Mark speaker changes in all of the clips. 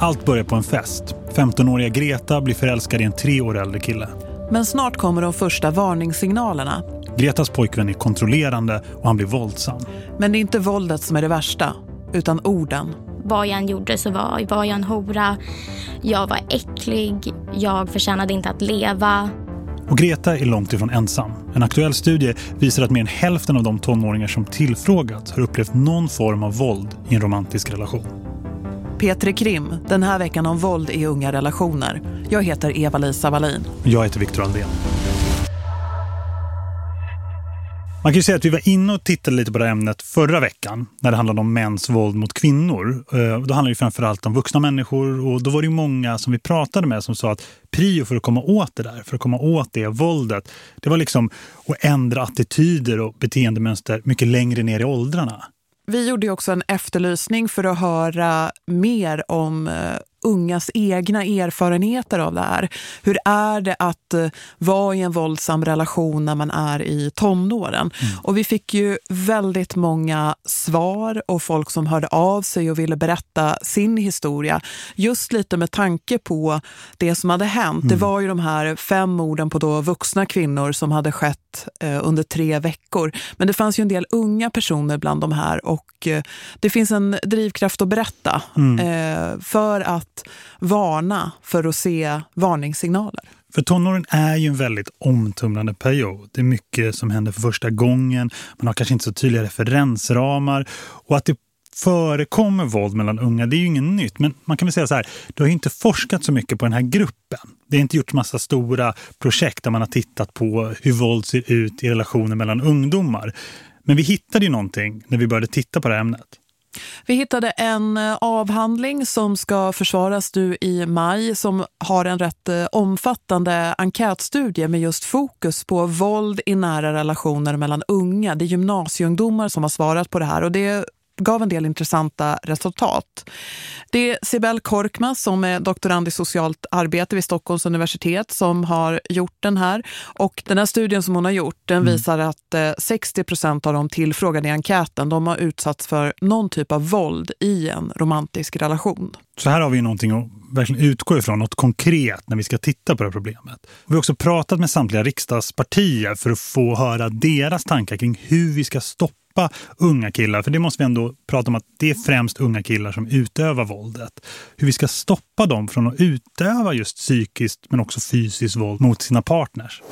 Speaker 1: Allt börjar på en fest. 15-åriga Greta blir förälskad i en tre år äldre kille.
Speaker 2: Men snart kommer de första varningssignalerna.
Speaker 1: Gretas pojkvän är kontrollerande och han blir våldsam.
Speaker 2: Men det är inte våldet som är det värsta, utan orden.
Speaker 3: Vad jag än gjorde så var, var jag en hora. Jag var äcklig. Jag förtjänade inte att leva.
Speaker 1: Och Greta är långt ifrån ensam. En aktuell studie visar att mer än hälften av de tonåringar som tillfrågats har upplevt någon form av våld i en romantisk relation.
Speaker 2: Petri Krim, den här veckan om våld i unga relationer. Jag heter Eva-Lisa Wallin.
Speaker 1: Jag heter Viktor Aldén. Man kan ju säga att vi var inne och tittade lite på det här ämnet förra veckan när det handlade om mäns våld mot kvinnor. Eh, då handlade det framförallt om vuxna människor och då var det ju många som vi pratade med som sa att prio för att komma åt det där, för att komma åt det våldet, det var liksom att ändra attityder och beteendemönster mycket längre ner i åldrarna.
Speaker 2: Vi gjorde också en efterlysning för att höra mer om eh, ungas egna erfarenheter av det här. Hur är det att uh, vara i en våldsam relation när man är i tonåren? Mm. Och vi fick ju väldigt många svar och folk som hörde av sig och ville berätta sin historia. Just lite med tanke på det som hade hänt. Mm. Det var ju de här fem morden på då vuxna kvinnor som hade skett uh, under tre veckor. Men det fanns ju en del unga personer bland de här och uh, det finns en drivkraft att berätta. Mm. för att att varna för att se varningssignaler.
Speaker 1: För tonåren är ju en väldigt omtumlande period. Det är mycket som händer för första gången. Man har kanske inte så tydliga referensramar. Och att det förekommer våld mellan unga, det är ju inget nytt. Men man kan väl säga så här, det har ju inte forskat så mycket på den här gruppen. Det har inte gjorts massa stora projekt där man har tittat på hur våld ser ut i relationer mellan ungdomar. Men vi hittade ju någonting när vi började titta på det här ämnet.
Speaker 2: Vi hittade en eh, avhandling som ska försvaras nu i maj som har en rätt eh, omfattande enkätstudie med just fokus på våld i nära relationer mellan unga. Det är gymnasieungdomar som har svarat på det här och det gav en del intressanta resultat. Det är Sibel Korkma som är doktorand i socialt arbete vid Stockholms universitet som har gjort den här. Och den här studien som hon har gjort den mm. visar att 60 eh, av de tillfrågade i enkäten de har utsatts för någon typ av våld i en romantisk relation.
Speaker 1: Så här har vi någonting att verkligen utgå ifrån, något konkret när vi ska titta på det här problemet. Vi har också pratat med samtliga riksdagspartier för att få höra deras tankar kring hur vi ska stoppa hjälpa unga killar. För det måste vi ändå prata om att det är främst unga killar som utövar våldet. Hur vi ska stoppa dem från att utöva just psykiskt men också fysiskt våld mot sina partners.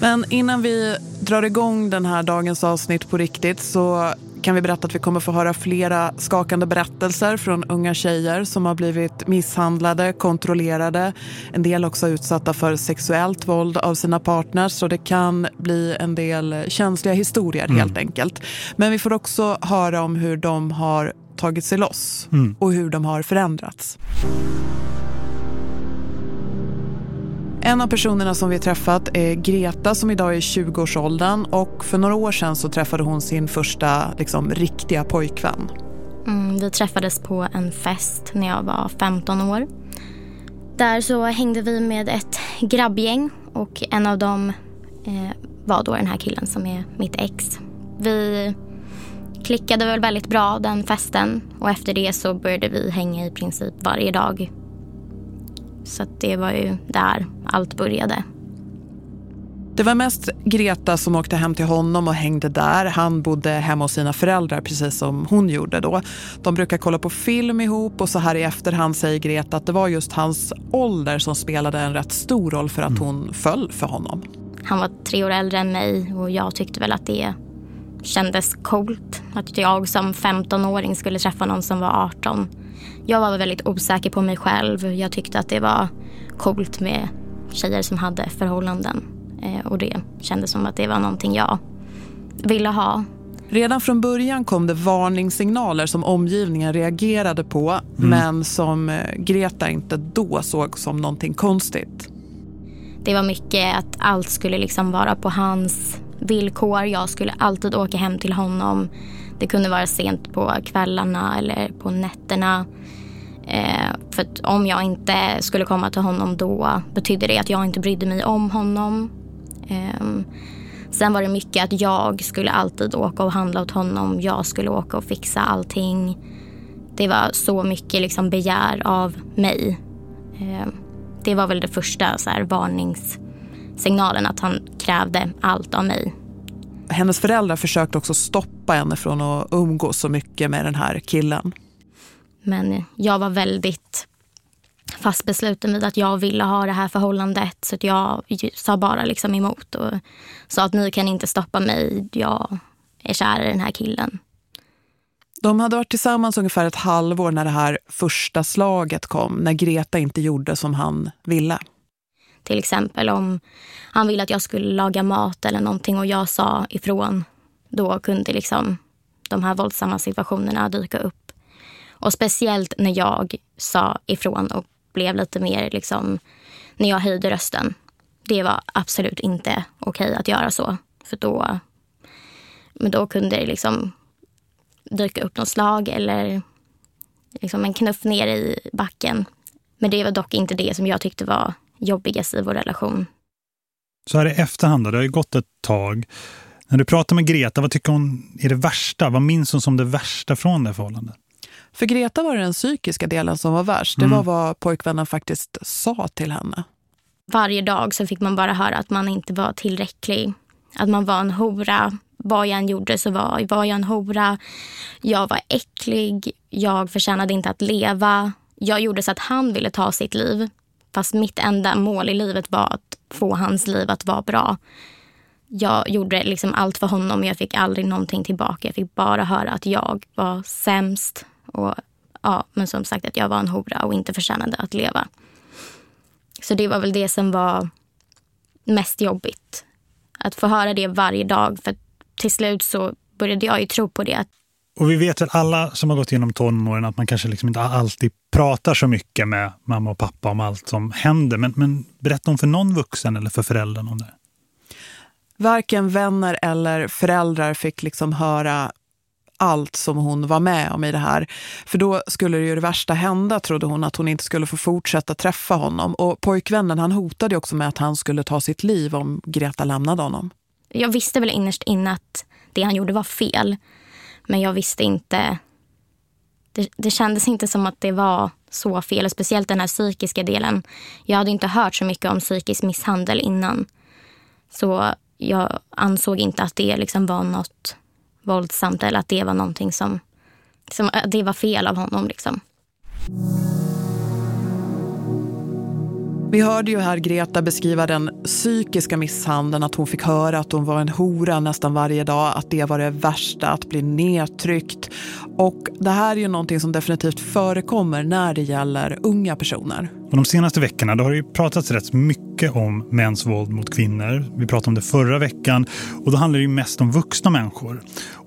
Speaker 2: Men innan vi drar igång den här dagens avsnitt på riktigt så kan vi berätta att vi kommer få höra flera skakande berättelser från unga tjejer som har blivit misshandlade, kontrollerade. En del också utsatta för sexuellt våld av sina partners så det kan bli en del känsliga historier mm. helt enkelt. Men vi får också höra om hur de har tagit sig loss mm. och hur de har förändrats. En av personerna som vi träffat är Greta som idag är 20-årsåldern och för några år sedan så träffade hon sin första liksom, riktiga pojkvän.
Speaker 3: Mm, vi träffades på en fest när jag var 15 år. Där så hängde vi med ett grabbgäng och en av dem eh, var då den här killen som är mitt ex. Vi klickade väl väldigt bra den festen och efter det så började vi hänga i princip varje dag så det var ju där allt började.
Speaker 2: Det var mest Greta som åkte hem till honom och hängde där. Han bodde hemma hos sina föräldrar precis som hon gjorde då. De brukar kolla på film ihop och så här i efterhand säger Greta att det var just hans ålder som spelade en rätt stor roll för att mm. hon föll för honom.
Speaker 3: Han var tre år äldre än mig och jag tyckte väl att det kändes coolt. Att jag som 15-åring skulle träffa någon som var 18 jag var väldigt osäker på mig själv. Jag tyckte att det var coolt med tjejer som hade förhållanden. Eh, och det kändes som att det var någonting jag ville ha.
Speaker 2: Redan från början kom det varningssignaler som omgivningen reagerade på mm. men som eh, Greta inte då såg som någonting konstigt.
Speaker 3: Det var mycket att allt skulle liksom vara på hans villkor. Jag skulle alltid åka hem till honom. Det kunde vara sent på kvällarna eller på nätterna. Eh, för att om jag inte skulle komma till honom då betydde det att jag inte brydde mig om honom. Eh, sen var det mycket att jag skulle alltid åka och handla åt honom. Jag skulle åka och fixa allting. det var så mycket liksom begär av mig. Eh, det var väl det första så här, varningssignalen att han krävde allt av mig.
Speaker 2: Hennes föräldrar försökte också stoppa henne från att umgås så mycket med den här killen.
Speaker 3: Men jag var väldigt fast besluten vid att jag ville ha det här förhållandet. Så jag sa bara liksom emot och sa att ni kan inte stoppa mig. Jag är kär i den här killen.
Speaker 2: De hade varit tillsammans ungefär ett halvår när det här första slaget kom. När Greta inte gjorde som han ville.
Speaker 3: Till exempel om han ville att jag skulle laga mat eller någonting och jag sa ifrån. Då kunde liksom de här våldsamma situationerna dyka upp. Och speciellt när jag sa ifrån och blev lite mer liksom, när jag höjde rösten. Det var absolut inte okej att göra så. För då, men då kunde det liksom dyka upp något slag eller liksom en knuff ner i backen. Men det var dock inte det som jag tyckte var jobbigast i vår relation.
Speaker 1: Så här i efterhand det har ju gått ett tag. När du pratar med Greta, vad tycker hon är det värsta? Vad minns hon som det värsta från det förhållandet?
Speaker 2: För Greta var det den psykiska delen som var värst. Det var mm. vad pojkvännen faktiskt sa till henne.
Speaker 3: Varje dag så fick man bara höra att man inte var tillräcklig. Att man var en hora. Vad jag än gjorde så var, var jag en hora. Jag var äcklig. Jag förtjänade inte att leva. Jag gjorde så att han ville ta sitt liv. Fast mitt enda mål i livet var att få hans liv att vara bra. Jag gjorde liksom allt för honom jag fick aldrig någonting tillbaka. Jag fick bara höra att jag var sämst. Och, ja, men som sagt att jag var en hora och inte förtjänade att leva. Så det var väl det som var mest jobbigt. Att få höra det varje dag. För till slut så började jag ju tro på det.
Speaker 1: Och vi vet väl alla som har gått igenom tonåren att man kanske liksom inte alltid pratar så mycket med mamma och pappa om allt som händer. Men, men berätta om för någon vuxen eller för föräldrarna om det.
Speaker 2: Varken vänner eller föräldrar fick liksom höra allt som hon var med om i det här. För då skulle det ju det värsta hända, trodde hon, att hon inte skulle få fortsätta träffa honom. Och pojkvännen, han hotade också med att han skulle ta sitt liv om Greta lämnade honom.
Speaker 3: Jag visste väl innerst inne att det han gjorde var fel. Men jag visste inte... Det, det kändes inte som att det var så fel, speciellt den här psykiska delen. Jag hade inte hört så mycket om psykisk misshandel innan. Så jag ansåg inte att det liksom var något våldsamt eller att det var någonting som, som det var fel av honom. Liksom.
Speaker 2: Vi hörde ju här Greta beskriva den psykiska misshandeln, att hon fick höra att hon var en hora nästan varje dag, att det var det värsta, att bli nedtryckt. Och det här är ju någonting som definitivt förekommer när det gäller unga personer.
Speaker 1: Och de senaste veckorna då har det ju pratats rätt mycket om mäns våld mot kvinnor. Vi pratade om det förra veckan och då handlar det ju mest om vuxna människor.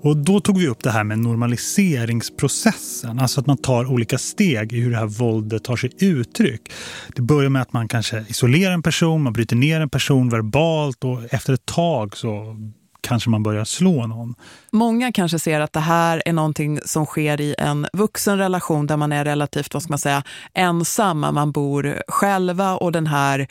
Speaker 1: Och då tog vi upp det här med normaliseringsprocessen. Alltså att man tar olika steg i hur det här våldet tar sig uttryck. Det börjar med att man kanske isolerar en person, man bryter ner en person verbalt och efter ett tag så kanske man börjar slå någon.
Speaker 2: Många kanske ser att det här är någonting som sker i en vuxen relation där man är relativt, vad ska man säga, ensamma. Man bor själva och den här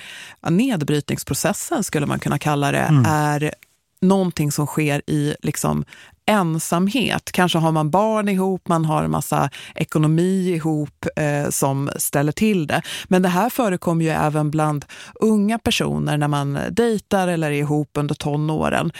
Speaker 2: nedbrytningsprocessen skulle man kunna kalla det mm. är någonting som sker i liksom ensamhet. Kanske har man barn ihop, man har en massa ekonomi ihop eh, som ställer till det. Men det här förekommer ju även bland unga personer när man dejtar eller är ihop under tonåren.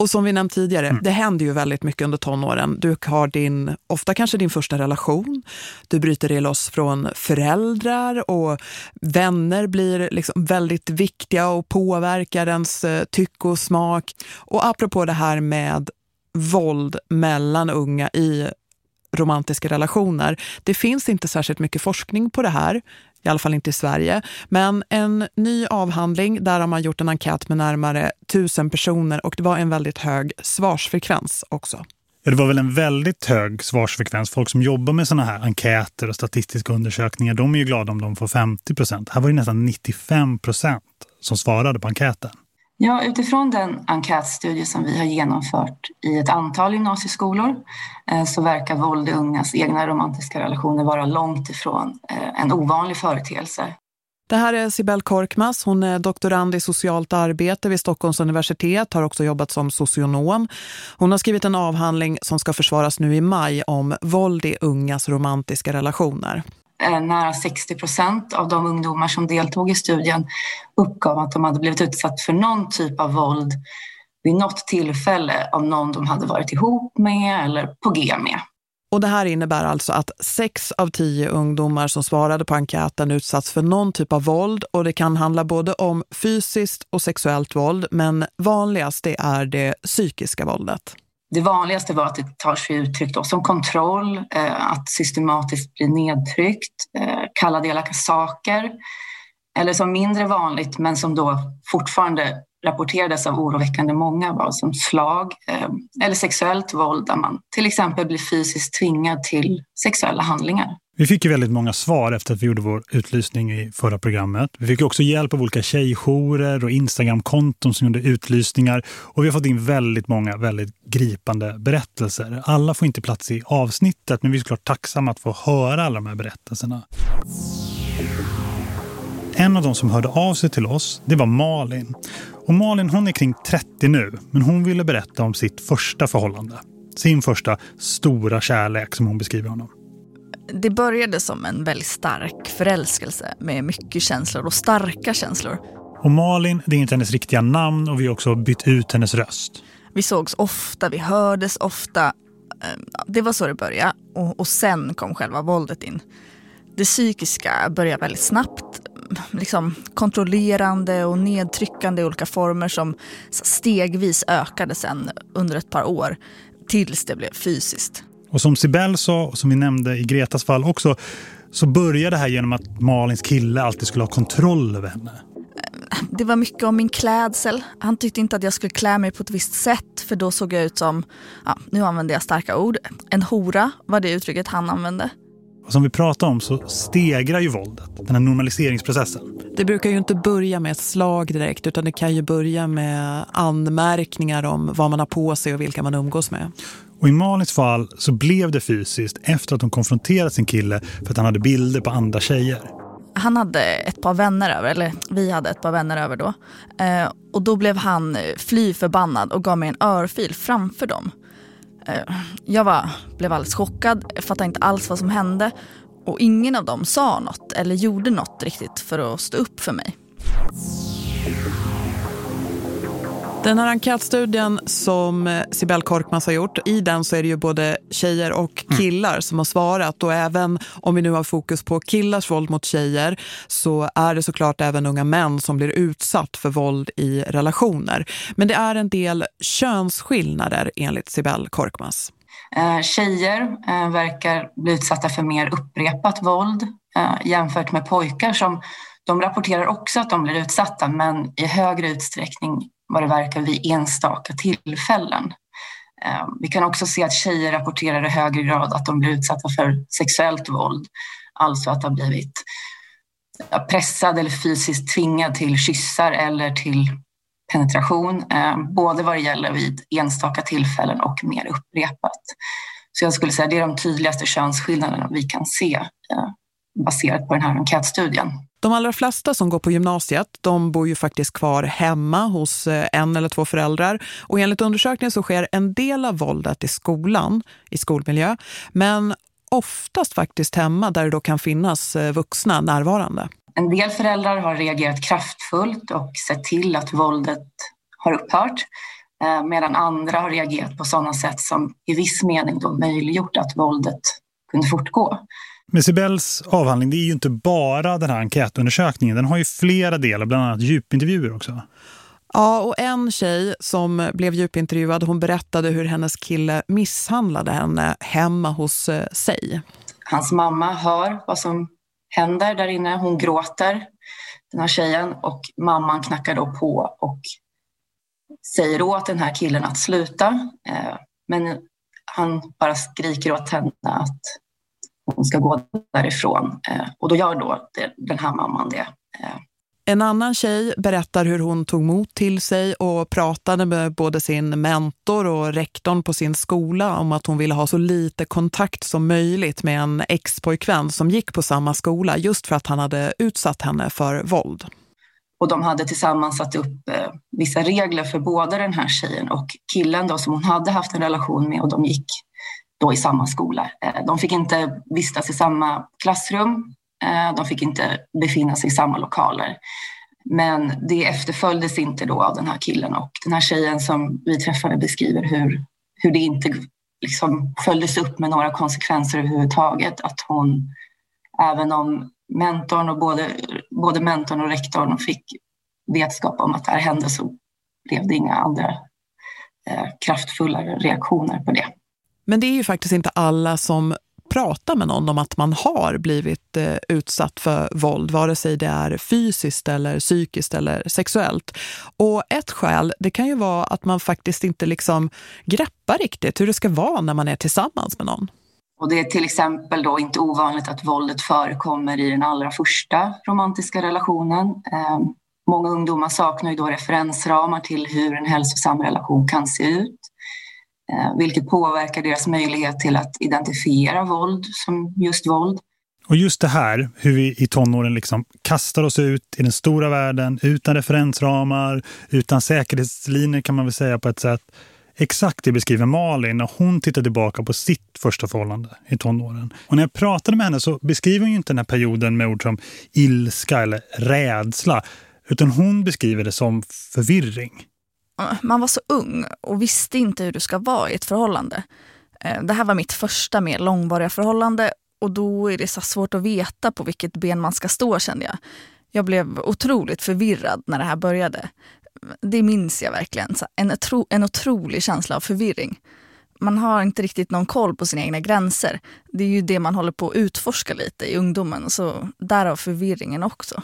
Speaker 2: Och som vi nämnt tidigare, mm. det händer ju väldigt mycket under tonåren. Du har din, ofta kanske din första relation. Du bryter dig loss från föräldrar och vänner blir liksom väldigt viktiga och påverkar ens eh, tycke och smak. Och apropå det här med våld mellan unga i romantiska relationer. Det finns inte särskilt mycket forskning på det här i alla fall inte i Sverige. Men en ny avhandling, där har man gjort en enkät med närmare tusen personer och det var en väldigt hög svarsfrekvens också.
Speaker 1: Ja, det var väl en väldigt hög svarsfrekvens. Folk som jobbar med såna här enkäter och statistiska undersökningar, de är ju glada om de får 50 procent. Här var det nästan 95 procent som svarade på enkäten.
Speaker 4: Ja, utifrån den enkätstudie som vi har genomfört i ett antal gymnasieskolor eh, så verkar våld i ungas egna romantiska relationer vara långt ifrån eh, en ovanlig företeelse.
Speaker 2: Det här är Sibel Korkmas. Hon är doktorand i socialt arbete vid Stockholms universitet. Har också jobbat som socionom. Hon har skrivit en avhandling som ska försvaras nu i maj om våld i ungas romantiska relationer.
Speaker 4: Eh, nära 60 procent av de ungdomar som deltog i studien uppgav att de hade blivit utsatt för någon typ av våld vid något tillfälle av någon de hade varit ihop med eller på G med.
Speaker 2: Och det här innebär alltså att sex av tio ungdomar som svarade på enkäten utsatts för någon typ av våld och det kan handla både om fysiskt och sexuellt våld men vanligast det är det psykiska våldet.
Speaker 4: Det vanligaste var att det tar sig uttryck då, som kontroll, eh, att systematiskt bli nedtryckt, eh, elaka saker. Eller som mindre vanligt men som då fortfarande rapporterades av oroväckande många var som slag eh, eller sexuellt våld där man till exempel blir fysiskt tvingad till sexuella handlingar.
Speaker 1: Vi fick ju väldigt många svar efter att vi gjorde vår utlysning i förra programmet. Vi fick också hjälp av olika tjejjourer och Instagram-konton som gjorde utlysningar och vi har fått in väldigt många väldigt gripande berättelser. Alla får inte plats i avsnittet men vi är såklart tacksamma att få höra alla de här berättelserna. En av de som hörde av sig till oss, det var Malin. Och Malin hon är kring 30 nu, men hon ville berätta om sitt första förhållande. Sin första stora kärlek som hon beskriver honom.
Speaker 5: Det började som en väldigt stark förälskelse med mycket känslor och starka känslor.
Speaker 1: Och Malin, det är inte hennes riktiga namn och vi har också bytt ut hennes röst.
Speaker 5: Vi sågs ofta, vi hördes ofta. Ehm, det var så det började och, och sen kom själva våldet in. Det psykiska började väldigt snabbt liksom, kontrollerande och nedtryckande i olika former som stegvis ökade sen under ett par år tills det blev fysiskt.
Speaker 1: Och som Sibel sa och som vi nämnde i Gretas fall också så började det här genom att Malins kille alltid skulle ha kontroll över henne.
Speaker 5: Det var mycket om min klädsel. Han tyckte inte att jag skulle klä mig på ett visst sätt för då såg jag ut som, ja, nu använder jag starka ord, en hora var det uttrycket han använde.
Speaker 1: Och som vi pratar om så stegrar ju våldet, den här normaliseringsprocessen.
Speaker 2: Det brukar ju inte börja med ett slag direkt utan det kan ju börja med anmärkningar om vad man har på sig och vilka man umgås med.
Speaker 1: Och i Malins fall så blev det fysiskt efter att hon konfronterat sin kille för att han hade bilder på andra tjejer.
Speaker 5: Han hade ett par vänner över, eller vi hade ett par vänner över då. Eh, och då blev han fly förbannad och gav mig en örfil framför dem. Eh, jag var, blev alldeles chockad, fattade inte alls vad som hände och ingen av dem sa något eller gjorde något riktigt för att stå upp för mig.
Speaker 2: Den här enkätstudien som eh, Sibel Korkmans har gjort, i den så är det ju både tjejer och mm. killar mm. som har svarat. Och även om vi nu har fokus på killars våld mot tjejer så är det såklart även unga män som blir utsatt för våld i relationer. Men det är en del könsskillnader enligt Sibel Korkmans.
Speaker 4: Eh, tjejer eh, verkar bli utsatta för mer upprepat våld jämfört med pojkar som de rapporterar också att de blir utsatta men i högre utsträckning vad det verkar vid enstaka tillfällen. Eh, vi kan också se att tjejer rapporterar i högre grad att de blir utsatta för sexuellt våld, alltså att de blivit pressad eller fysiskt tvingad till kyssar eller till penetration, eh, både vad det gäller vid enstaka tillfällen och mer upprepat. Så jag skulle säga att det är de tydligaste könsskillnaderna vi kan se eh, baserat på den här enkätstudien.
Speaker 2: De allra flesta som går på gymnasiet, de bor ju faktiskt kvar hemma hos eh, en eller två föräldrar. Och enligt undersökningen så sker en del av våldet i skolan, i skolmiljö. Men oftast faktiskt hemma där det då kan finnas eh, vuxna närvarande.
Speaker 4: En del föräldrar har reagerat kraftfullt och sett till att våldet har upphört. Eh, medan andra har reagerat på sådana sätt som i viss mening då möjliggjort att våldet kunde fortgå.
Speaker 1: Men Sibels avhandling det är ju inte bara den här enkätundersökningen. Den har ju flera delar, bland annat djupintervjuer också.
Speaker 2: Ja, och en tjej som blev djupintervjuad, hon berättade hur hennes kille misshandlade henne hemma hos eh, sig.
Speaker 4: Hans mamma hör vad som händer där inne. Hon gråter, den här tjejen, och mamman knackar då på och säger åt den här killen att sluta. Eh, men han bara skriker åt henne att hon ska gå därifrån. Eh, och då gör då den här mamman det.
Speaker 2: Eh. En annan tjej berättar hur hon tog mot till sig och pratade med både sin mentor och rektorn på sin skola om att hon ville ha så lite kontakt som möjligt med en ex-pojkvän som gick på samma skola just för att han hade utsatt henne för våld.
Speaker 4: Och de hade tillsammans satt upp eh, vissa regler för både den här tjejen och killen då, som hon hade haft en relation med och de gick då i samma skola. Eh, de fick inte vistas i samma klassrum, eh, de fick inte befinna sig i samma lokaler. Men det efterföljdes inte då av den här killen och den här tjejen som vi träffade beskriver hur, hur det inte liksom följdes upp med några konsekvenser överhuvudtaget. Att hon, även om mentorn och både, både mentorn och rektorn fick vetskap om att det här hände så blev det inga andra eh, kraftfullare reaktioner på det.
Speaker 2: Men det är ju faktiskt inte alla som pratar med någon om att man har blivit eh, utsatt för våld, vare sig det är fysiskt eller psykiskt eller sexuellt. Och ett skäl, det kan ju vara att man faktiskt inte liksom greppar riktigt hur det ska vara när man är tillsammans med någon.
Speaker 4: Och det är till exempel då inte ovanligt att våldet förekommer i den allra första romantiska relationen. Eh, många ungdomar saknar ju då referensramar till hur en hälsosam relation kan se ut. Eh, vilket påverkar deras möjlighet till att identifiera våld som just våld.
Speaker 1: Och just det här, hur vi i tonåren liksom kastar oss ut i den stora världen utan referensramar, utan säkerhetslinjer kan man väl säga på ett sätt. Exakt det beskriver Malin när hon tittar tillbaka på sitt första förhållande i tonåren. Och när jag pratade med henne så beskriver hon ju inte den här perioden med ord som ilska eller rädsla, utan hon beskriver det som förvirring
Speaker 5: man var så ung och visste inte hur du ska vara i ett förhållande. Eh, det här var mitt första mer långvariga förhållande och då är det så svårt att veta på vilket ben man ska stå kände jag. Jag blev otroligt förvirrad när det här började. Det minns jag verkligen. En, otro, en otrolig känsla av förvirring. Man har inte riktigt någon koll på sina egna gränser. Det är ju det man håller på att utforska lite i ungdomen, så därav förvirringen också.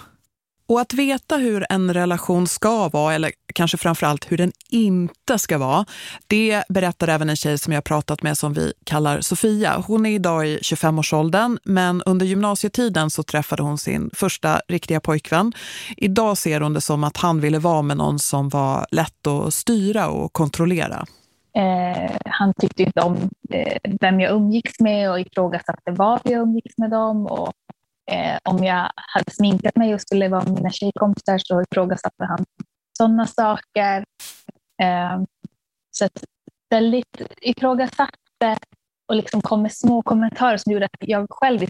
Speaker 2: Och att veta hur en relation ska vara, eller kanske framförallt hur den inte ska vara, det berättar även en tjej som jag pratat med som vi kallar Sofia. Hon är idag i 25-årsåldern, men under gymnasietiden så träffade hon sin första riktiga pojkvän. Idag ser hon det som att han ville vara med någon som var lätt att styra och kontrollera.
Speaker 6: Eh, han tyckte inte om eh, vem jag umgicks med och ifrågasatte varför jag umgicks med dem och Eh, om jag hade sminkat mig och skulle vara med mina tjejkompisar så ifrågasatte han sådana saker. Eh, så att väldigt ifrågasatte och liksom kom med små kommentarer som gjorde att jag själv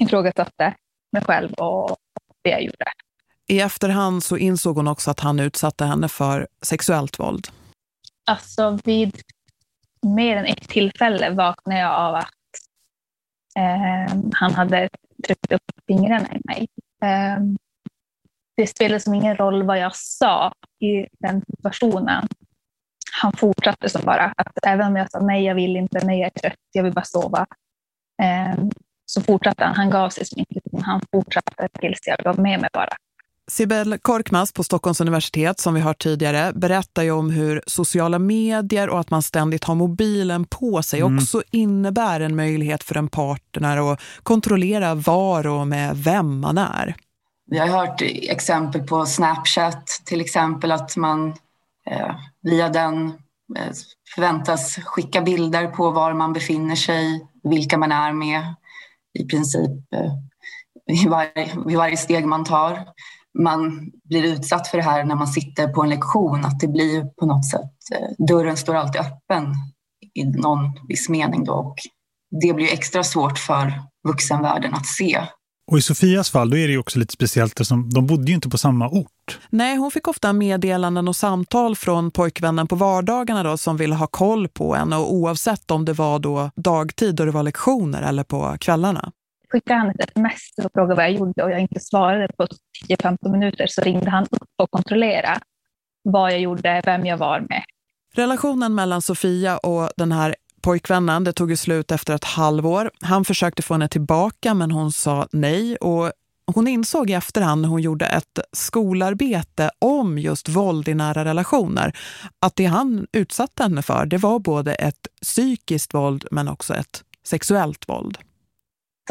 Speaker 6: ifrågasatte mig själv och det jag gjorde.
Speaker 2: I efterhand så insåg hon också att han utsatte henne för sexuellt våld.
Speaker 6: Alltså vid mer än ett tillfälle vaknade jag av att eh, han hade tryckte upp fingrarna i mig. Ehm, det spelade som ingen roll vad jag sa i den situationen. Han fortsatte som bara att även om jag sa nej, jag vill inte, nej, jag är trött, jag vill bara sova. Ehm, så fortsatte han. Han gav sig som inte. Han fortsatte tills jag gav med mig bara.
Speaker 2: Sibel Korkmaz på Stockholms universitet som vi hört tidigare berättar ju om hur sociala medier och att man ständigt har mobilen på sig mm. också innebär en möjlighet för en partner att kontrollera var och med vem man är.
Speaker 4: Vi har hört exempel på Snapchat till exempel att man eh, via den eh, förväntas skicka bilder på var man befinner sig, vilka man är med i princip eh, vid, varje, vid varje steg man tar man blir utsatt för det här när man sitter på en lektion, att det blir på något sätt, eh, dörren står alltid öppen i någon viss mening då och det blir extra svårt för vuxenvärlden att se.
Speaker 1: Och i Sofias fall då är det ju också lite speciellt eftersom de bodde ju inte på samma ort.
Speaker 2: Nej, hon fick ofta meddelanden och samtal från pojkvännen på vardagarna då som ville ha koll på en och oavsett om det var då dagtid då det var lektioner eller på kvällarna
Speaker 6: skickade han ett sms och frågade vad jag gjorde och jag inte svarade på 10-15 minuter så ringde han upp och kontrollerade vad jag gjorde, vem jag var med.
Speaker 2: Relationen mellan Sofia och den här pojkvännen, det tog ju slut efter ett halvår. Han försökte få henne tillbaka men hon sa nej och hon insåg i efterhand när hon gjorde ett skolarbete om just våld i nära relationer att det han utsatte henne för det var både ett psykiskt våld men också ett sexuellt våld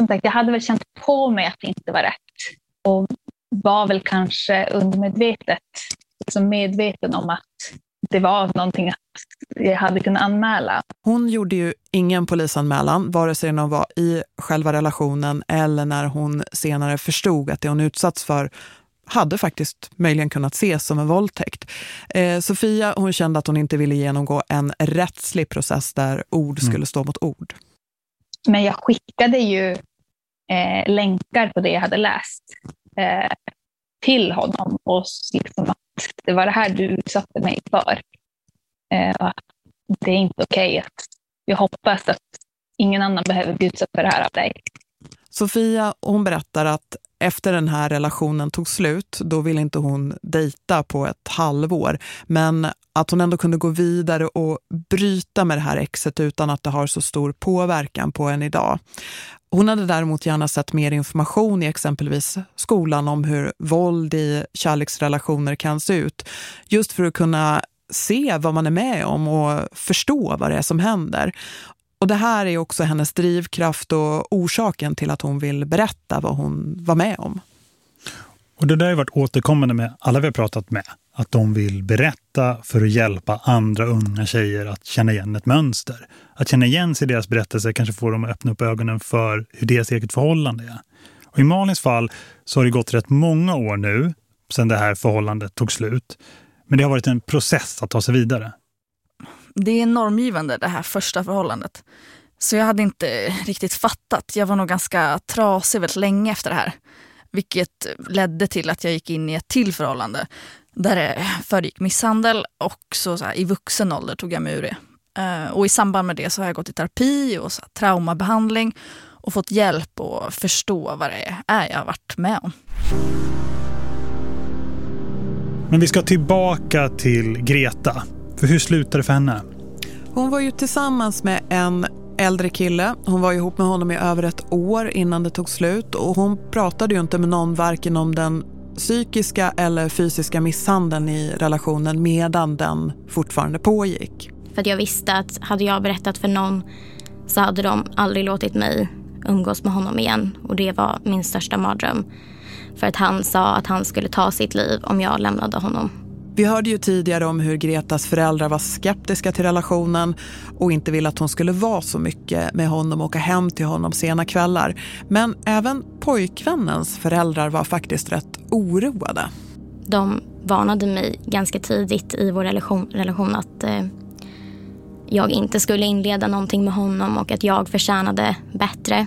Speaker 6: som sagt, jag hade väl känt på mig att det inte var rätt. Och var väl kanske undermedvetet liksom medveten om att det var någonting att jag hade kunnat anmäla.
Speaker 2: Hon gjorde ju ingen polisanmälan, vare sig när hon var i själva relationen eller när hon senare förstod att det hon utsatts för hade faktiskt möjligen kunnat ses som en våldtäkt. Eh, Sofia hon kände att hon inte ville genomgå en rättslig process där ord mm. skulle stå mot ord.
Speaker 6: Men jag skickade ju eh, länkar på det jag hade läst eh, till honom och liksom att det var det här du utsatte mig för. Eh, det är inte okej. Okay. Jag hoppas att ingen annan behöver bli utsatt för det här av dig.
Speaker 2: Sofia hon berättar att efter den här relationen tog slut, då ville inte hon dejta på ett halvår. Men att hon ändå kunde gå vidare och bryta med det här exet utan att det har så stor påverkan på en idag. Hon hade däremot gärna sett mer information i exempelvis skolan om hur våld i kärleksrelationer kan se ut. Just för att kunna se vad man är med om och förstå vad det är som händer. Och det här är också hennes drivkraft och orsaken till att hon vill berätta vad hon var med om.
Speaker 1: Och det där har varit återkommande med alla vi har pratat med. Att de vill berätta för att hjälpa andra unga tjejer att känna igen ett mönster. Att känna igen sig i deras berättelse kanske får dem att öppna upp ögonen för hur deras eget förhållande är. Och i Malins fall så har det gått rätt många år nu sedan det här förhållandet tog slut. Men det har varit en process att ta sig vidare
Speaker 5: det är normgivande det här första förhållandet. Så jag hade inte riktigt fattat. Jag var nog ganska trasig väldigt länge efter det här. Vilket ledde till att jag gick in i ett till förhållande där det föregick misshandel och så, så här, i vuxen ålder tog jag mig ur det. Uh, och i samband med det så har jag gått i terapi och så här, traumabehandling och fått hjälp att förstå vad det är jag har varit med om.
Speaker 1: Men vi ska tillbaka till Greta. För hur slutade det för henne?
Speaker 2: Hon var ju tillsammans med en äldre kille. Hon var ihop med honom i över ett år innan det tog slut. Och hon pratade ju inte med någon varken om den psykiska eller fysiska misshandeln i relationen medan den fortfarande pågick.
Speaker 3: För jag visste att hade jag berättat för någon så hade de aldrig låtit mig umgås med honom igen. Och det var min största mardröm. För att han sa att han skulle ta sitt liv om jag lämnade honom.
Speaker 2: Vi hörde ju tidigare om hur Gretas föräldrar var skeptiska till relationen och inte ville att hon skulle vara så mycket med honom och åka hem till honom sena kvällar. Men även pojkvännens föräldrar var faktiskt rätt oroade.
Speaker 3: De varnade mig ganska tidigt i vår relation, relation att eh, jag inte skulle inleda någonting med honom och att jag förtjänade bättre.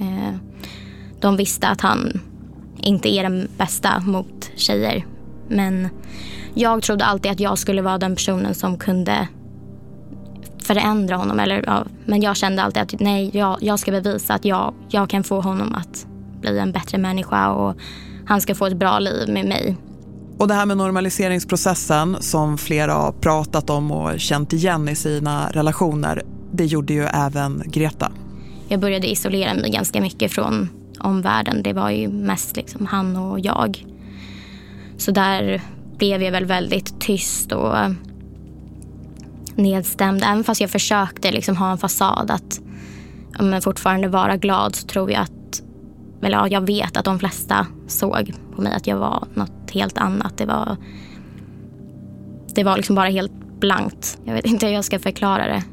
Speaker 3: Eh, de visste att han inte är den bästa mot tjejer. Men jag trodde alltid att jag skulle vara den personen som kunde förändra honom. Eller, ja, men jag kände alltid att nej, jag, jag ska bevisa att jag, jag kan få honom att bli en bättre människa och han ska få ett bra liv med mig.
Speaker 2: Och det här med normaliseringsprocessen som flera har pratat om och känt igen i sina relationer, det gjorde ju även Greta.
Speaker 3: Jag började isolera mig ganska mycket från omvärlden. Det var ju mest liksom han och jag. Så där blev jag väl väldigt tyst och nedstämd. Även fast jag försökte liksom ha en fasad att men fortfarande vara glad så tror jag att, eller ja, jag vet att de flesta såg på mig att jag var något helt annat. Det var, det var liksom bara helt blankt. Jag vet inte hur jag ska förklara det.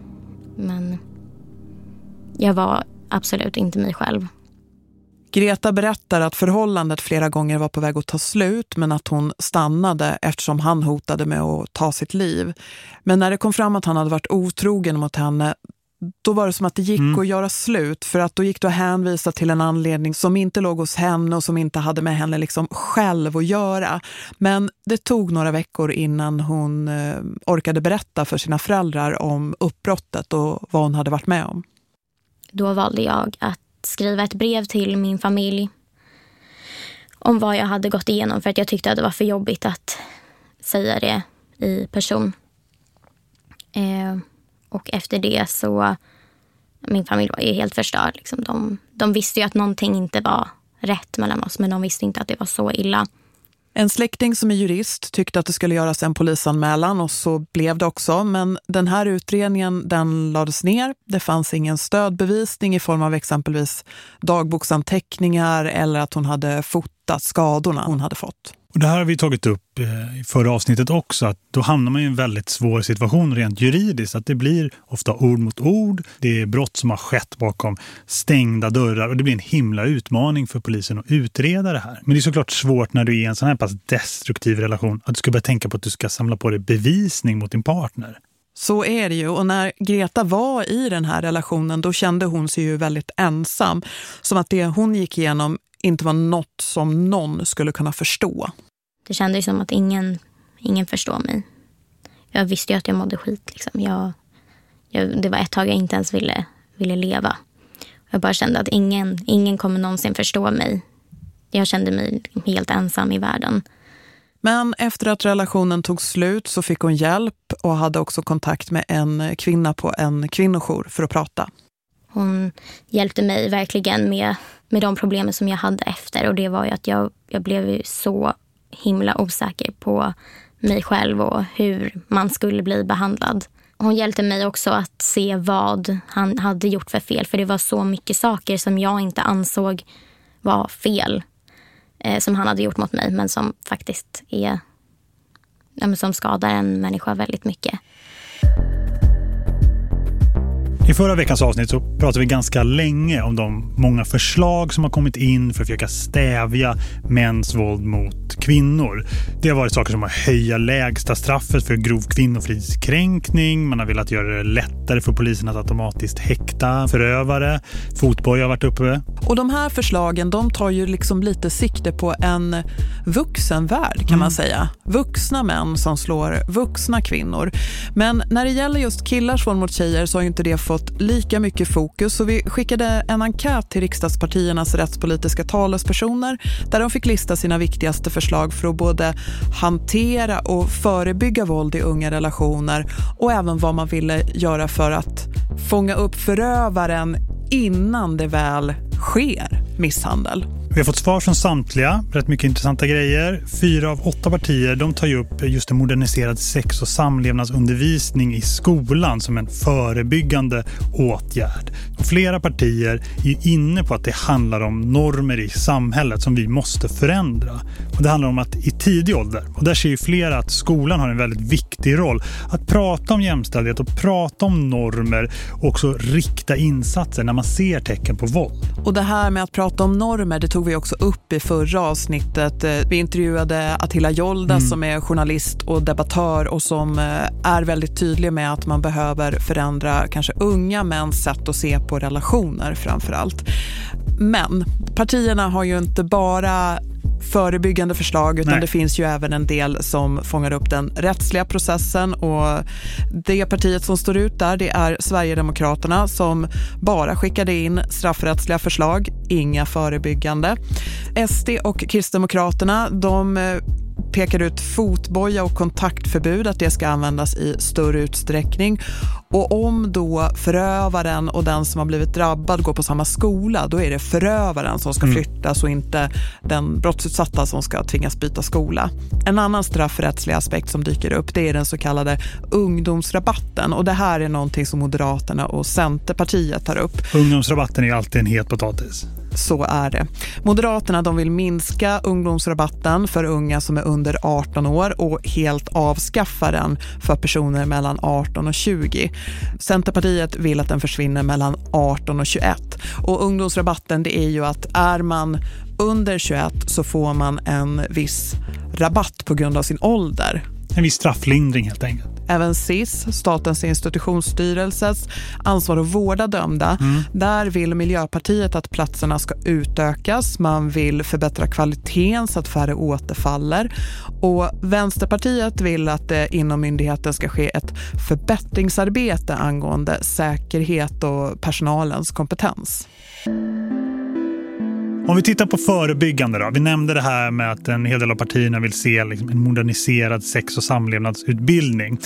Speaker 3: Men jag var absolut inte mig själv.
Speaker 2: Greta berättar att förhållandet flera gånger var på väg att ta slut men att hon stannade eftersom han hotade med att ta sitt liv. Men när det kom fram att han hade varit otrogen mot henne då var det som att det gick mm. att göra slut för att då gick det att hänvisa till en anledning som inte låg hos henne och som inte hade med henne liksom själv att göra. Men det tog några veckor innan hon eh, orkade berätta för sina föräldrar om uppbrottet och vad hon hade varit med om.
Speaker 3: Då valde jag att skriva ett brev till min familj om vad jag hade gått igenom för att jag tyckte att det var för jobbigt att säga det i person. Eh, och efter det så, min familj var ju helt förstörd. Liksom. De, de visste ju att någonting inte var rätt mellan oss men de visste inte att det var så illa.
Speaker 2: En släkting som är jurist tyckte att det skulle göras en polisanmälan och så blev det också. Men den här utredningen den lades ner. Det fanns ingen stödbevisning i form av exempelvis dagboksanteckningar eller att hon hade fotat skadorna hon hade fått.
Speaker 1: Och det här har vi tagit upp eh, i förra avsnittet också att då hamnar man i en väldigt svår situation rent juridiskt. Att det blir ofta ord mot ord. Det är brott som har skett bakom stängda dörrar och det blir en himla utmaning för polisen att utreda det här. Men det är såklart svårt när du är i en sån här pass destruktiv relation att du ska börja tänka på att du ska samla på dig bevisning mot din partner.
Speaker 2: Så är det ju och när Greta var i den här relationen då kände hon sig ju väldigt ensam. Som att det hon gick igenom inte var något som någon skulle kunna förstå.
Speaker 3: Det kändes som att ingen, ingen förstår mig. Jag visste ju att jag mådde skit. Liksom. Jag, jag, det var ett tag jag inte ens ville, ville leva. Jag bara kände att ingen, ingen kommer någonsin förstå mig. Jag kände mig helt ensam i världen.
Speaker 2: Men efter att relationen tog slut så fick hon hjälp och hade också kontakt med en kvinna på en kvinnojour för att prata.
Speaker 3: Hon hjälpte mig verkligen med, med de problemen som jag hade efter. Och det var ju att jag, jag blev så himla osäker på mig själv och hur man skulle bli behandlad. Hon hjälpte mig också att se vad han hade gjort för fel. För det var så mycket saker som jag inte ansåg var fel. Eh, som han hade gjort mot mig men som faktiskt är ja, som skadar en människa väldigt mycket.
Speaker 1: I förra veckans avsnitt så pratade vi ganska länge om de många förslag som har kommit in för att försöka stävja mäns våld mot kvinnor. Det har varit saker som att höja lägsta straffet för grov kvinnofridskränkning. Man har velat göra det lättare för polisen att automatiskt häkta förövare. Fotboja har varit uppe.
Speaker 2: Och de här förslagen de tar ju liksom lite sikte på en vuxenvärld kan mm. man säga. Vuxna män som slår vuxna kvinnor. Men när det gäller just killars våld mot tjejer så har ju inte det fått fått lika mycket fokus så vi skickade en enkät till riksdagspartiernas rättspolitiska talespersoner där de fick lista sina viktigaste förslag för att både hantera och förebygga våld i unga relationer och även vad man ville göra för att fånga upp förövaren innan det väl sker misshandel.
Speaker 1: Vi har fått svar från samtliga, rätt mycket intressanta grejer. Fyra av åtta partier de tar ju upp just en moderniserad sex- och samlevnadsundervisning i skolan som en förebyggande åtgärd. Och flera partier är inne på att det handlar om normer i samhället som vi måste förändra. Och det handlar om att i tidig ålder, och där ser ju flera att skolan har en väldigt viktig roll, att prata om jämställdhet och prata om normer och också rikta insatser när man ser tecken på våld.
Speaker 2: Och det här med att prata om normer, det tog vi också upp i förra avsnittet. Eh, vi intervjuade Attila Jolda mm. som är journalist och debattör och som eh, är väldigt tydlig med att man behöver förändra kanske unga mäns sätt att se på relationer framför allt. Men partierna har ju inte bara förebyggande förslag utan Nej. det finns ju även en del som fångar upp den rättsliga processen och det partiet som står ut där det är Sverigedemokraterna som bara skickade in straffrättsliga förslag, inga förebyggande. SD och Kristdemokraterna de eh, pekar ut fotboja och kontaktförbud att det ska användas i större utsträckning. Och om då förövaren och den som har blivit drabbad går på samma skola, då är det förövaren som ska mm. flyttas och inte den brottsutsatta som ska tvingas byta skola. En annan straffrättslig aspekt som dyker upp det är den så kallade ungdomsrabatten. Och det här är någonting som Moderaterna och Centerpartiet tar upp.
Speaker 1: Ungdomsrabatten är alltid en het potatis.
Speaker 2: Så är det. Moderaterna de vill minska ungdomsrabatten för unga som är under 18 år och helt avskaffa den för personer mellan 18 och 20. Centerpartiet vill att den försvinner mellan 18 och 21. Och ungdomsrabatten det är ju att är man under 21 så får man en viss rabatt på grund av sin ålder.
Speaker 1: En viss strafflindring helt enkelt.
Speaker 2: Även SIS, Statens institutionsstyrelses ansvar att vårda dömda. Mm. Där vill Miljöpartiet att platserna ska utökas. Man vill förbättra kvaliteten så att färre återfaller. Och Vänsterpartiet vill att det inom myndigheten ska ske ett förbättringsarbete angående säkerhet och personalens kompetens.
Speaker 1: Om vi tittar på förebyggande då. Vi nämnde det här med att en hel del av partierna vill se liksom en moderniserad sex- och samlevnadsutbildning.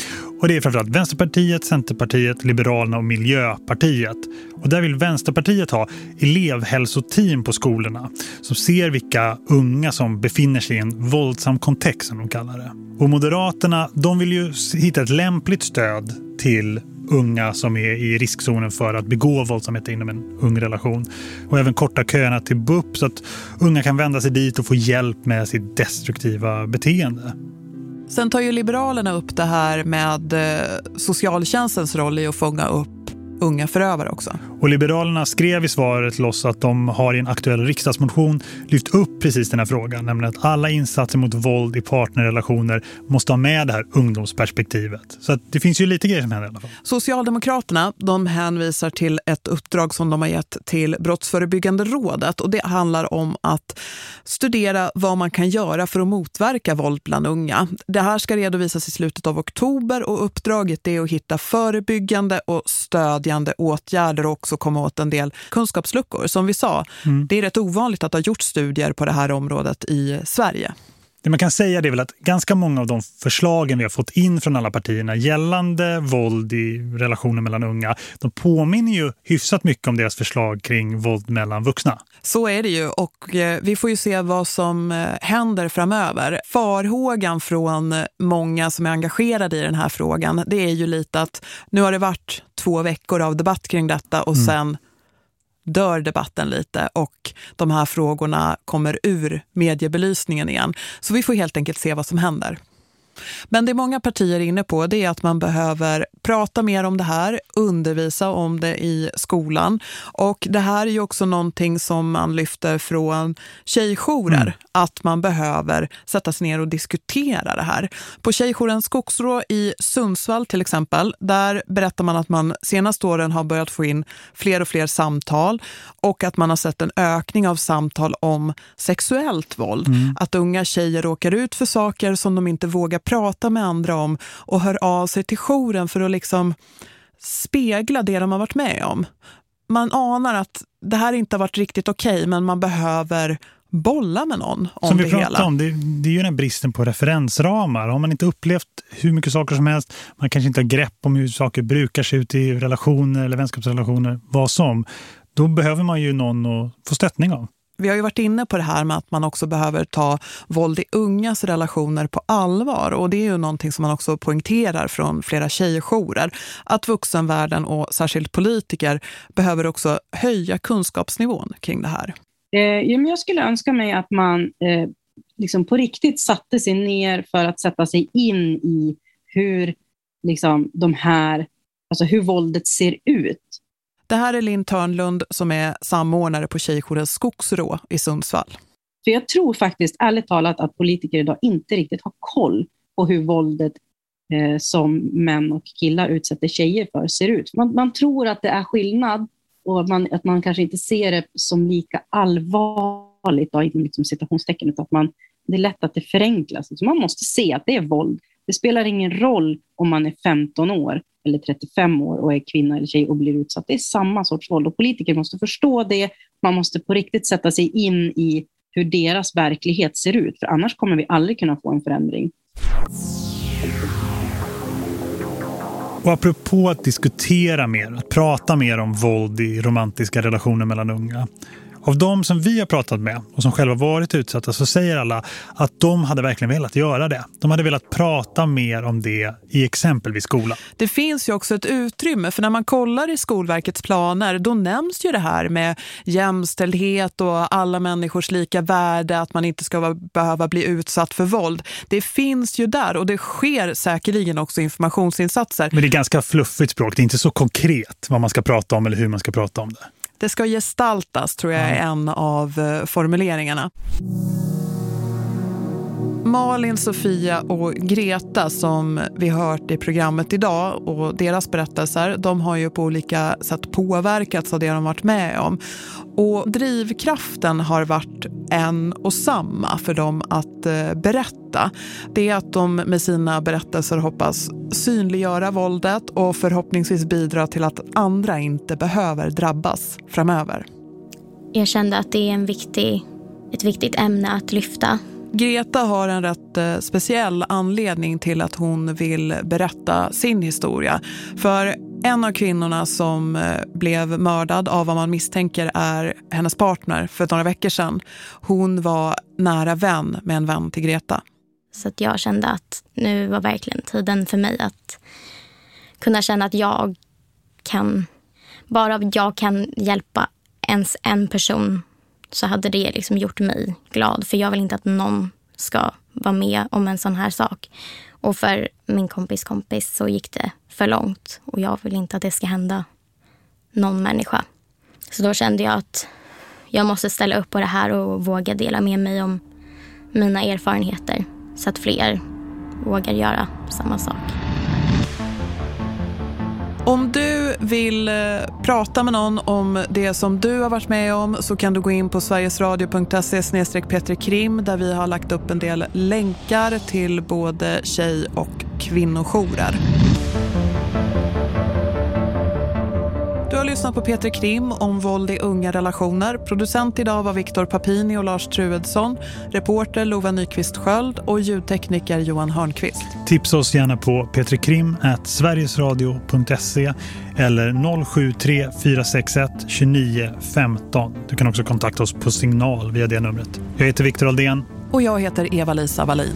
Speaker 1: Och det är framförallt Vänsterpartiet, Centerpartiet, Liberalerna och Miljöpartiet. Och där vill Vänsterpartiet ha elevhälsoteam på skolorna som ser vilka unga som befinner sig i en våldsam kontext som de kallar det. Och Moderaterna, de vill ju hitta ett lämpligt stöd till unga som är i riskzonen för att begå våldsamhet inom en ung relation. Och även korta köerna till BUP så att unga kan vända sig dit och få hjälp med sitt destruktiva beteende.
Speaker 2: Sen tar ju Liberalerna upp det här med eh, socialtjänstens roll i att fånga upp unga förövare också.
Speaker 1: Och Liberalerna skrev i svaret till oss att de har i en aktuell riksdagsmotion lyft upp precis den här frågan. Nämligen att alla insatser mot våld i partnerrelationer måste ha med det här ungdomsperspektivet. Så det finns ju lite grejer som händer i alla fall.
Speaker 2: Socialdemokraterna de hänvisar till ett uppdrag som de har gett till Brottsförebyggande rådet. Och det handlar om att studera vad man kan göra för att motverka våld bland unga. Det här ska redovisas i slutet av oktober och uppdraget är att hitta förebyggande och stödjande åtgärder och också komma åt en del kunskapsluckor. Som vi sa, mm. det är rätt ovanligt att ha gjort studier på det här området i Sverige.
Speaker 1: Det man kan säga är väl att ganska många av de förslagen vi har fått in från alla partierna gällande våld i relationer mellan unga, de påminner ju hyfsat mycket om deras förslag kring våld mellan vuxna.
Speaker 2: Så är det ju och eh, vi får ju se vad som eh, händer framöver. Farhågan från många som är engagerade i den här frågan, det är ju lite att nu har det varit två veckor av debatt kring detta och mm. sen dör debatten lite och de här frågorna kommer ur mediebelysningen igen. Så vi får helt enkelt se vad som händer. Men det många partier är inne på det är att man behöver prata mer om det här, undervisa om det i skolan. Och det här är ju också någonting som man lyfter från tjejjourer, mm. att man behöver sätta sig ner och diskutera det här. På tjejjouren Skogsrå i Sundsvall till exempel, där berättar man att man senaste åren har börjat få in fler och fler samtal och att man har sett en ökning av samtal om sexuellt våld. Mm. Att unga tjejer råkar ut för saker som de inte vågar prata med andra om och hör av sig till jouren för att liksom spegla det de har varit med om. Man anar att det här inte har varit riktigt okej okay, men man behöver bolla med någon om
Speaker 1: som
Speaker 2: det
Speaker 1: vi
Speaker 2: hela.
Speaker 1: Om, det, det är ju den bristen på referensramar. Har man inte upplevt hur mycket saker som helst, man kanske inte har grepp om hur saker brukar se ut i relationer eller vänskapsrelationer, vad som, då behöver man ju någon att få stöttning av
Speaker 2: vi har ju varit inne på det här med att man också behöver ta våld i ungas relationer på allvar. Och det är ju någonting som man också poängterar från flera tjejjourer. Att vuxenvärlden och särskilt politiker behöver också höja kunskapsnivån kring det här.
Speaker 7: Eh, jag skulle önska mig att man eh, liksom på riktigt satte sig ner för att sätta sig in i hur liksom, de här, alltså hur våldet ser ut
Speaker 2: det här är Linn Törnlund som är samordnare på Tjejjouren Skogsrå i Sundsvall.
Speaker 7: För jag tror faktiskt ärligt talat att politiker idag inte riktigt har koll på hur våldet eh, som män och killar utsätter tjejer för ser ut. Man, man tror att det är skillnad och att man, att man kanske inte ser det som lika allvarligt, då, liksom citationstecken, utan att man, det är lätt att det förenklas. Så man måste se att det är våld. Det spelar ingen roll om man är 15 år eller 35 år och är kvinna eller tjej och blir utsatt. Det är samma sorts våld och politiker måste förstå det. Man måste på riktigt sätta sig in i hur deras verklighet ser ut, för annars kommer vi aldrig kunna få en förändring.
Speaker 1: Och apropå att diskutera mer, att prata mer om våld i romantiska relationer mellan unga av de som vi har pratat med och som själva varit utsatta så säger alla att de hade verkligen velat göra det. De hade velat prata mer om det i exempelvis skolan.
Speaker 2: Det finns ju också ett utrymme för när man kollar i Skolverkets planer då nämns ju det här med jämställdhet och alla människors lika värde, att man inte ska behöva bli utsatt för våld. Det finns ju där och det sker säkerligen också informationsinsatser.
Speaker 1: Men det är ganska fluffigt språk, det är inte så konkret vad man ska prata om eller hur man ska prata om det.
Speaker 2: Det ska gestaltas tror jag är en av eh, formuleringarna. Malin, Sofia och Greta som vi hört i programmet idag och deras berättelser, de har ju på olika sätt påverkats av det de varit med om. Och drivkraften har varit en och samma för dem att eh, berätta. Det är att de med sina berättelser hoppas synliggöra våldet och förhoppningsvis bidra till att andra inte behöver drabbas framöver.
Speaker 3: jag kände att det är en viktig, ett viktigt ämne att lyfta.
Speaker 2: Greta har en rätt eh, speciell anledning till att hon vill berätta sin historia. För en av kvinnorna som eh, blev mördad av vad man misstänker är hennes partner för några veckor sedan. Hon var nära vän med en vän till Greta.
Speaker 3: Så att jag kände att nu var verkligen tiden för mig att kunna känna att jag kan, bara jag kan hjälpa ens en person så hade det liksom gjort mig glad. För jag vill inte att någon ska vara med om en sån här sak. Och för min kompis kompis så gick det för långt. Och jag vill inte att det ska hända någon människa. Så då kände jag att jag måste ställa upp på det här och våga dela med mig om mina erfarenheter. Så att fler vågar göra samma sak.
Speaker 2: Om du vill eh, prata med någon om det som du har varit med om så kan du gå in på sverigesradio.se petrikrim där vi har lagt upp en del länkar till både tjej- och kvinnojourer. Du har lyssnat på Peter Krim om våld i unga relationer. Producent idag var Viktor Papini och Lars Truedsson. Reporter Lova Nyqvist Sköld och ljudtekniker Johan Hörnqvist.
Speaker 1: Tipsa oss gärna på petrikrim.sverigesradio.se eller 073 461 29 15. Du kan också kontakta oss på signal via det numret. Jag heter Viktor Aldén.
Speaker 2: Och jag heter Eva-Lisa Wallin.